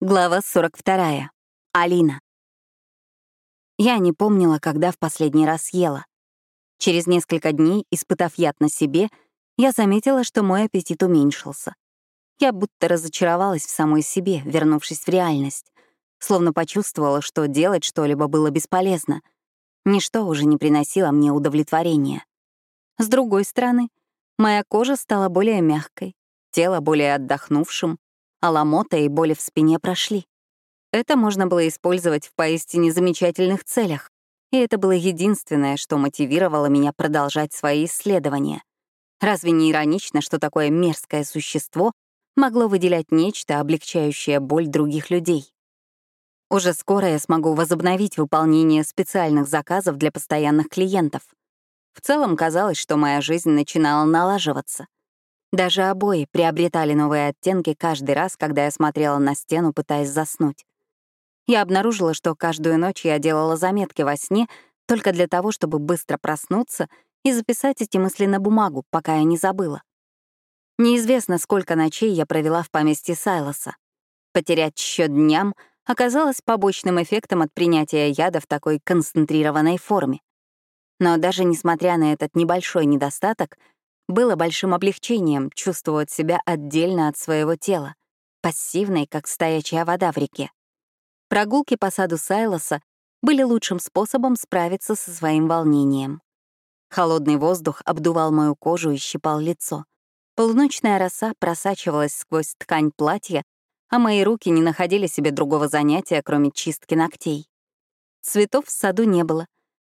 Глава 42. Алина. Я не помнила, когда в последний раз ела. Через несколько дней, испытав яд на себе, я заметила, что мой аппетит уменьшился. Я будто разочаровалась в самой себе, вернувшись в реальность. Словно почувствовала, что делать что-либо было бесполезно. Ничто уже не приносило мне удовлетворения. С другой стороны, моя кожа стала более мягкой, тело более отдохнувшим, а ломота и боли в спине прошли. Это можно было использовать в поистине замечательных целях, и это было единственное, что мотивировало меня продолжать свои исследования. Разве не иронично, что такое мерзкое существо могло выделять нечто, облегчающее боль других людей? Уже скоро я смогу возобновить выполнение специальных заказов для постоянных клиентов. В целом казалось, что моя жизнь начинала налаживаться. Даже обои приобретали новые оттенки каждый раз, когда я смотрела на стену, пытаясь заснуть. Я обнаружила, что каждую ночь я делала заметки во сне только для того, чтобы быстро проснуться и записать эти мысли на бумагу, пока я не забыла. Неизвестно, сколько ночей я провела в поместье Сайлоса. Потерять счет дням оказалось побочным эффектом от принятия яда в такой концентрированной форме. Но даже несмотря на этот небольшой недостаток — было большим облегчением чувствовать себя отдельно от своего тела, пассивной, как стоячая вода в реке. Прогулки по саду Сайлоса были лучшим способом справиться со своим волнением. Холодный воздух обдувал мою кожу и щипал лицо. Полуночная роса просачивалась сквозь ткань платья, а мои руки не находили себе другого занятия, кроме чистки ногтей. Цветов в саду не было,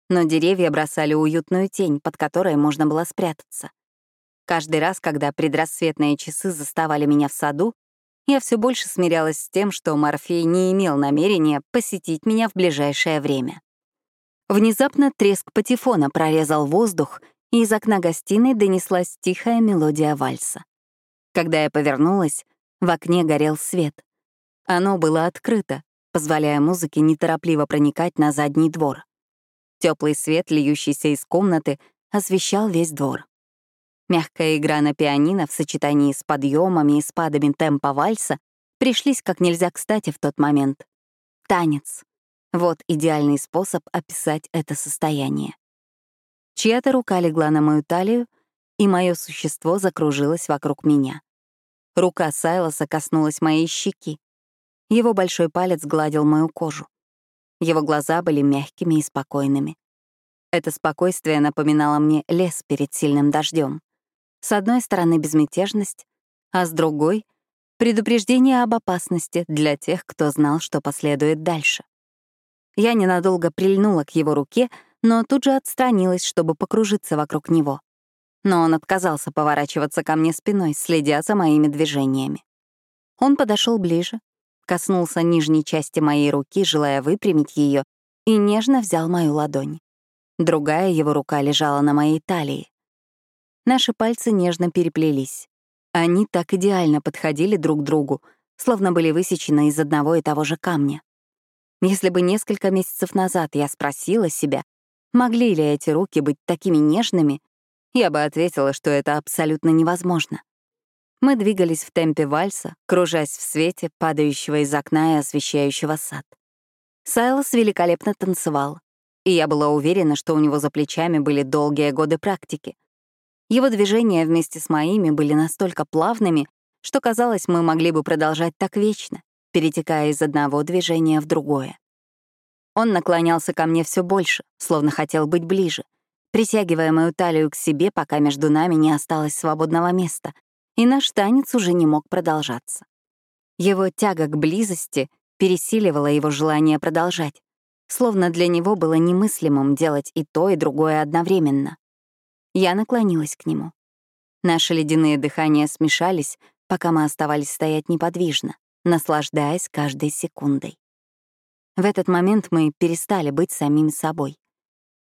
но деревья бросали уютную тень, под которой можно было спрятаться. Каждый раз, когда предрассветные часы заставали меня в саду, я все больше смирялась с тем, что Морфей не имел намерения посетить меня в ближайшее время. Внезапно треск патефона прорезал воздух, и из окна гостиной донеслась тихая мелодия вальса. Когда я повернулась, в окне горел свет. Оно было открыто, позволяя музыке неторопливо проникать на задний двор. Теплый свет, льющийся из комнаты, освещал весь двор. Мягкая игра на пианино в сочетании с подъемами и спадами темпа вальса пришлись как нельзя кстати в тот момент. Танец. Вот идеальный способ описать это состояние. Чья-то рука легла на мою талию, и мое существо закружилось вокруг меня. Рука Сайлоса коснулась моей щеки. Его большой палец гладил мою кожу. Его глаза были мягкими и спокойными. Это спокойствие напоминало мне лес перед сильным дождем. С одной стороны безмятежность, а с другой — предупреждение об опасности для тех, кто знал, что последует дальше. Я ненадолго прильнула к его руке, но тут же отстранилась, чтобы покружиться вокруг него. Но он отказался поворачиваться ко мне спиной, следя за моими движениями. Он подошел ближе, коснулся нижней части моей руки, желая выпрямить ее, и нежно взял мою ладонь. Другая его рука лежала на моей талии. Наши пальцы нежно переплелись. Они так идеально подходили друг другу, словно были высечены из одного и того же камня. Если бы несколько месяцев назад я спросила себя, могли ли эти руки быть такими нежными, я бы ответила, что это абсолютно невозможно. Мы двигались в темпе вальса, кружась в свете, падающего из окна и освещающего сад. Сайлос великолепно танцевал, и я была уверена, что у него за плечами были долгие годы практики. Его движения вместе с моими были настолько плавными, что казалось, мы могли бы продолжать так вечно, перетекая из одного движения в другое. Он наклонялся ко мне все больше, словно хотел быть ближе, притягивая мою талию к себе, пока между нами не осталось свободного места, и наш танец уже не мог продолжаться. Его тяга к близости пересиливала его желание продолжать, словно для него было немыслимым делать и то, и другое одновременно. Я наклонилась к нему. Наши ледяные дыхания смешались, пока мы оставались стоять неподвижно, наслаждаясь каждой секундой. В этот момент мы перестали быть самими собой.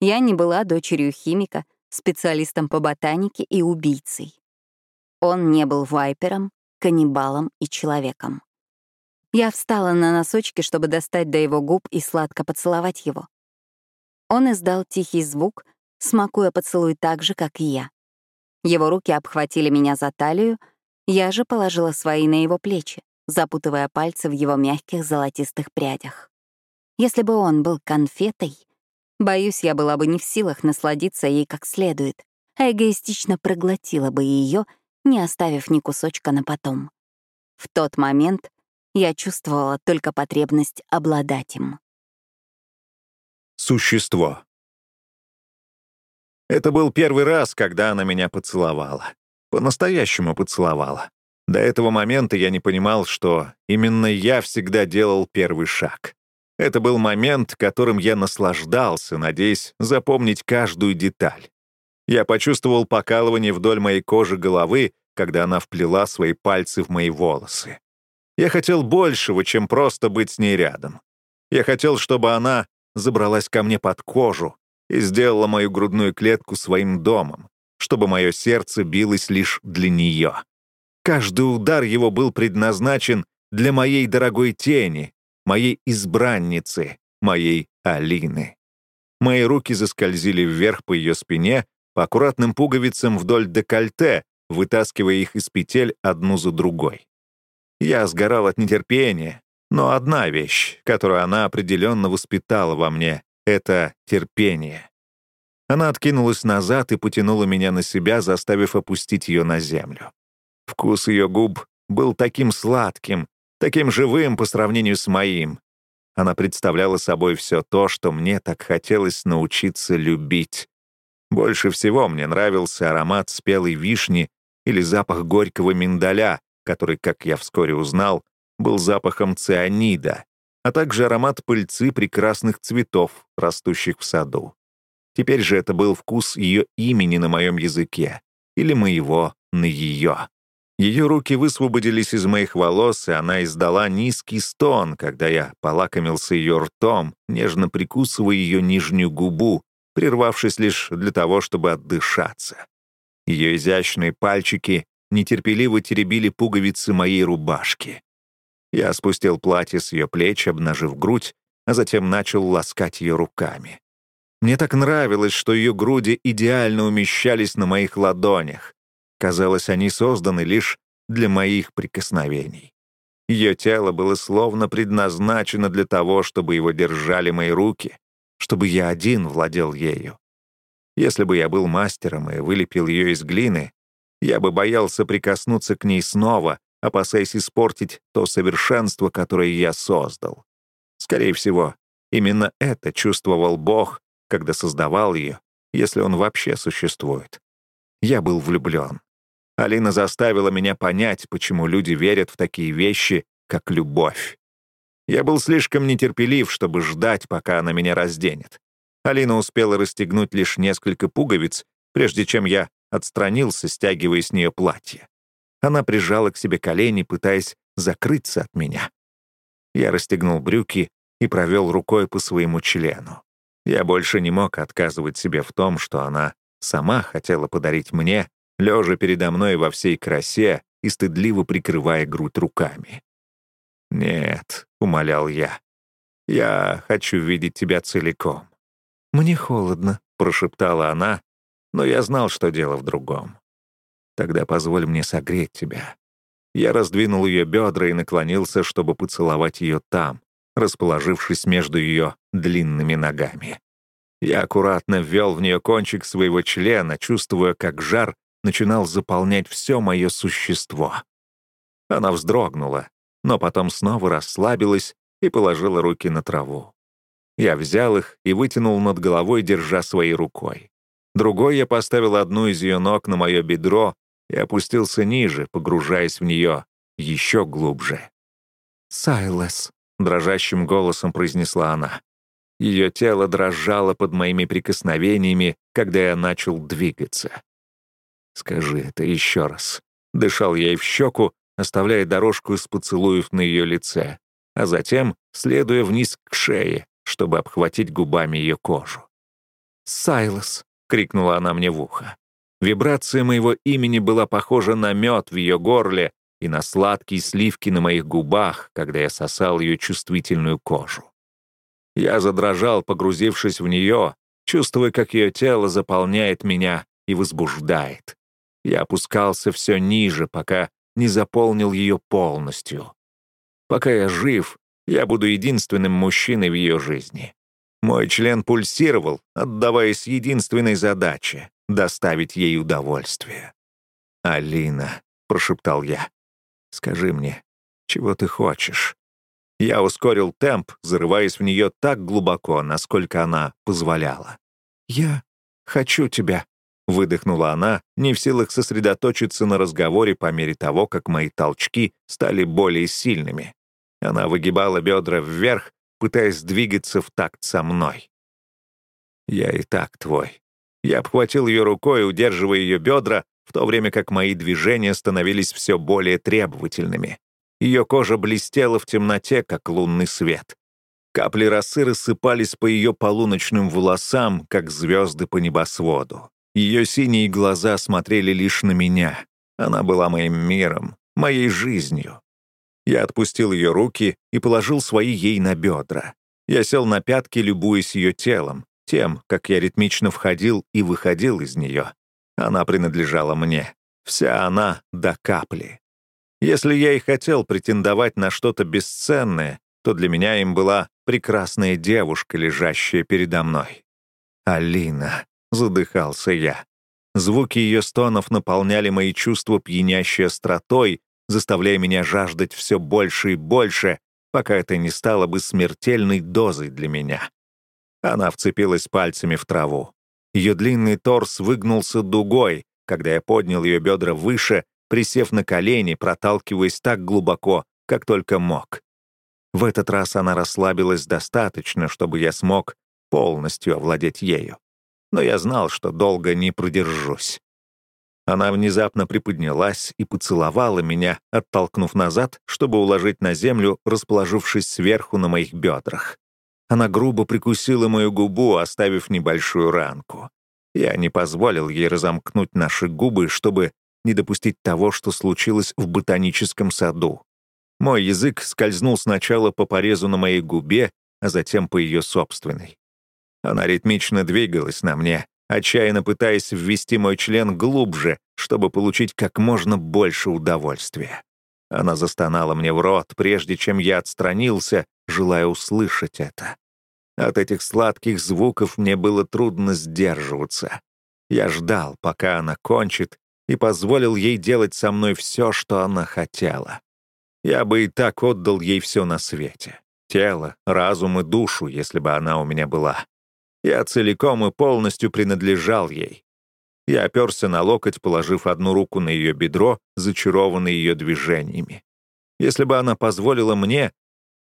Я не была дочерью химика, специалистом по ботанике и убийцей. Он не был вайпером, каннибалом и человеком. Я встала на носочки, чтобы достать до его губ и сладко поцеловать его. Он издал тихий звук, смакуя поцелуй так же, как и я. Его руки обхватили меня за талию, я же положила свои на его плечи, запутывая пальцы в его мягких золотистых прядях. Если бы он был конфетой, боюсь, я была бы не в силах насладиться ей как следует, а эгоистично проглотила бы ее, не оставив ни кусочка на потом. В тот момент я чувствовала только потребность обладать им. Существо. Это был первый раз, когда она меня поцеловала. По-настоящему поцеловала. До этого момента я не понимал, что именно я всегда делал первый шаг. Это был момент, которым я наслаждался, надеясь запомнить каждую деталь. Я почувствовал покалывание вдоль моей кожи головы, когда она вплела свои пальцы в мои волосы. Я хотел большего, чем просто быть с ней рядом. Я хотел, чтобы она забралась ко мне под кожу и сделала мою грудную клетку своим домом, чтобы мое сердце билось лишь для нее. Каждый удар его был предназначен для моей дорогой тени, моей избранницы, моей Алины. Мои руки заскользили вверх по ее спине, по аккуратным пуговицам вдоль декольте, вытаскивая их из петель одну за другой. Я сгорал от нетерпения, но одна вещь, которую она определенно воспитала во мне, — это терпение. Она откинулась назад и потянула меня на себя, заставив опустить ее на землю. Вкус ее губ был таким сладким, таким живым по сравнению с моим. Она представляла собой все то, что мне так хотелось научиться любить. Больше всего мне нравился аромат спелой вишни или запах горького миндаля, который, как я вскоре узнал, был запахом цианида, а также аромат пыльцы прекрасных цветов, растущих в саду. Теперь же это был вкус ее имени на моем языке, или моего на ее. Ее руки высвободились из моих волос, и она издала низкий стон, когда я полакомился ее ртом, нежно прикусывая ее нижнюю губу, прервавшись лишь для того, чтобы отдышаться. Ее изящные пальчики нетерпеливо теребили пуговицы моей рубашки. Я спустил платье с ее плеч, обнажив грудь, а затем начал ласкать ее руками. Мне так нравилось, что ее груди идеально умещались на моих ладонях. Казалось, они созданы лишь для моих прикосновений. Ее тело было словно предназначено для того, чтобы его держали мои руки, чтобы я один владел ею. Если бы я был мастером и вылепил ее из глины, я бы боялся прикоснуться к ней снова, опасаясь испортить то совершенство, которое я создал. Скорее всего, именно это чувствовал Бог, когда создавал ее, если он вообще существует. Я был влюблен. Алина заставила меня понять, почему люди верят в такие вещи, как любовь. Я был слишком нетерпелив, чтобы ждать, пока она меня разденет. Алина успела расстегнуть лишь несколько пуговиц, прежде чем я отстранился, стягивая с нее платье. Она прижала к себе колени, пытаясь закрыться от меня. Я расстегнул брюки и провел рукой по своему члену. Я больше не мог отказывать себе в том, что она сама хотела подарить мне, лежа передо мной во всей красе и стыдливо прикрывая грудь руками. «Нет», — умолял я, — «я хочу видеть тебя целиком». «Мне холодно», — прошептала она, но я знал, что дело в другом. Тогда позволь мне согреть тебя». Я раздвинул ее бедра и наклонился, чтобы поцеловать ее там, расположившись между ее длинными ногами. Я аккуратно ввел в нее кончик своего члена, чувствуя, как жар начинал заполнять все мое существо. Она вздрогнула, но потом снова расслабилась и положила руки на траву. Я взял их и вытянул над головой, держа своей рукой. Другой я поставил одну из ее ног на мое бедро и опустился ниже, погружаясь в нее еще глубже. «Сайлес», — дрожащим голосом произнесла она. Ее тело дрожало под моими прикосновениями, когда я начал двигаться. «Скажи это еще раз». Дышал я ей в щеку, оставляя дорожку из поцелуев на ее лице, а затем следуя вниз к шее, чтобы обхватить губами ее кожу. «Сайлос», — крикнула она мне в ухо. Вибрация моего имени была похожа на мед в ее горле и на сладкие сливки на моих губах, когда я сосал ее чувствительную кожу. Я задрожал, погрузившись в нее, чувствуя, как ее тело заполняет меня и возбуждает. Я опускался все ниже, пока не заполнил ее полностью. Пока я жив, я буду единственным мужчиной в ее жизни. Мой член пульсировал, отдаваясь единственной задаче — доставить ей удовольствие. «Алина», — прошептал я, — «скажи мне, чего ты хочешь?» Я ускорил темп, зарываясь в нее так глубоко, насколько она позволяла. «Я хочу тебя», — выдохнула она, не в силах сосредоточиться на разговоре по мере того, как мои толчки стали более сильными. Она выгибала бедра вверх, пытаясь двигаться в такт со мной. «Я и так твой». Я обхватил ее рукой, удерживая ее бедра, в то время как мои движения становились все более требовательными. Ее кожа блестела в темноте, как лунный свет. Капли росы рассыпались по ее полуночным волосам, как звезды по небосводу. Ее синие глаза смотрели лишь на меня. Она была моим миром, моей жизнью. Я отпустил ее руки и положил свои ей на бедра. Я сел на пятки, любуясь ее телом, тем, как я ритмично входил и выходил из нее. Она принадлежала мне. Вся она до капли. Если я и хотел претендовать на что-то бесценное, то для меня им была прекрасная девушка, лежащая передо мной. «Алина», — задыхался я. Звуки ее стонов наполняли мои чувства пьянящей остротой, заставляя меня жаждать все больше и больше, пока это не стало бы смертельной дозой для меня. Она вцепилась пальцами в траву. Ее длинный торс выгнулся дугой, когда я поднял ее бедра выше присев на колени, проталкиваясь так глубоко, как только мог. В этот раз она расслабилась достаточно, чтобы я смог полностью овладеть ею. Но я знал, что долго не продержусь. Она внезапно приподнялась и поцеловала меня, оттолкнув назад, чтобы уложить на землю, расположившись сверху на моих бедрах. Она грубо прикусила мою губу, оставив небольшую ранку. Я не позволил ей разомкнуть наши губы, чтобы не допустить того, что случилось в ботаническом саду. Мой язык скользнул сначала по порезу на моей губе, а затем по ее собственной. Она ритмично двигалась на мне, отчаянно пытаясь ввести мой член глубже, чтобы получить как можно больше удовольствия. Она застонала мне в рот, прежде чем я отстранился, желая услышать это. От этих сладких звуков мне было трудно сдерживаться. Я ждал, пока она кончит, и позволил ей делать со мной все, что она хотела. Я бы и так отдал ей все на свете. Тело, разум и душу, если бы она у меня была. Я целиком и полностью принадлежал ей. Я оперся на локоть, положив одну руку на ее бедро, зачарованный ее движениями. Если бы она позволила мне,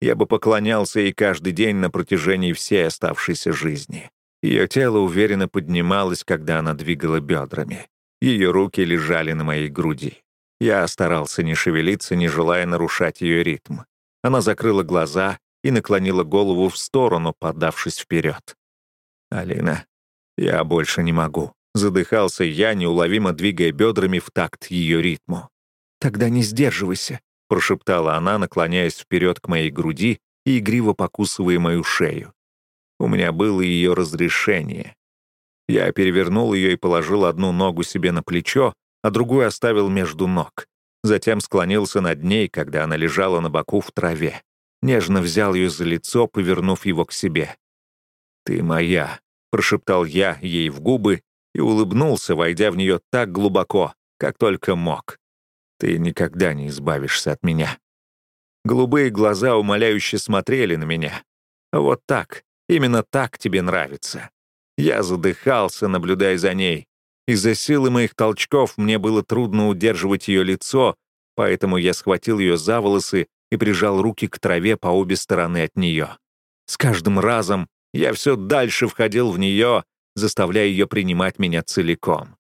я бы поклонялся ей каждый день на протяжении всей оставшейся жизни. Ее тело уверенно поднималось, когда она двигала бедрами. Ее руки лежали на моей груди. Я старался не шевелиться, не желая нарушать ее ритм. Она закрыла глаза и наклонила голову в сторону, подавшись вперед. «Алина, я больше не могу», — задыхался я, неуловимо двигая бедрами в такт ее ритму. «Тогда не сдерживайся», — прошептала она, наклоняясь вперед к моей груди и игриво покусывая мою шею. У меня было ее разрешение. Я перевернул ее и положил одну ногу себе на плечо, а другую оставил между ног. Затем склонился над ней, когда она лежала на боку в траве. Нежно взял ее за лицо, повернув его к себе. «Ты моя», — прошептал я ей в губы и улыбнулся, войдя в нее так глубоко, как только мог. «Ты никогда не избавишься от меня». Голубые глаза умоляюще смотрели на меня. «Вот так, именно так тебе нравится». Я задыхался, наблюдая за ней. Из-за силы моих толчков мне было трудно удерживать ее лицо, поэтому я схватил ее за волосы и прижал руки к траве по обе стороны от нее. С каждым разом я все дальше входил в нее, заставляя ее принимать меня целиком.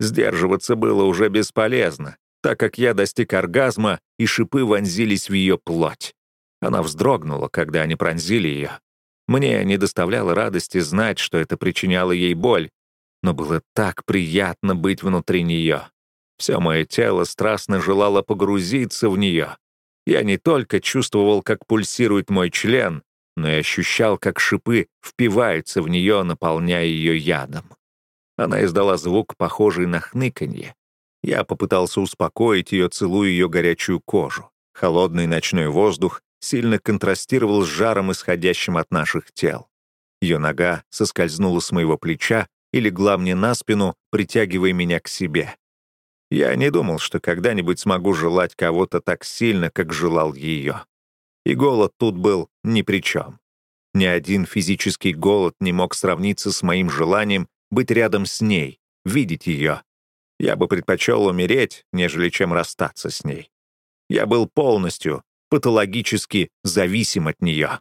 Сдерживаться было уже бесполезно, так как я достиг оргазма, и шипы вонзились в ее плоть. Она вздрогнула, когда они пронзили ее. Мне не доставляло радости знать, что это причиняло ей боль, но было так приятно быть внутри нее. Все мое тело страстно желало погрузиться в нее. Я не только чувствовал, как пульсирует мой член, но и ощущал, как шипы впиваются в нее, наполняя ее ядом. Она издала звук, похожий на хныканье. Я попытался успокоить ее, целуя ее горячую кожу. Холодный ночной воздух сильно контрастировал с жаром, исходящим от наших тел. Ее нога соскользнула с моего плеча и легла мне на спину, притягивая меня к себе. Я не думал, что когда-нибудь смогу желать кого-то так сильно, как желал ее. И голод тут был ни при чем. Ни один физический голод не мог сравниться с моим желанием быть рядом с ней, видеть ее. Я бы предпочел умереть, нежели чем расстаться с ней. Я был полностью, патологически зависим от нее.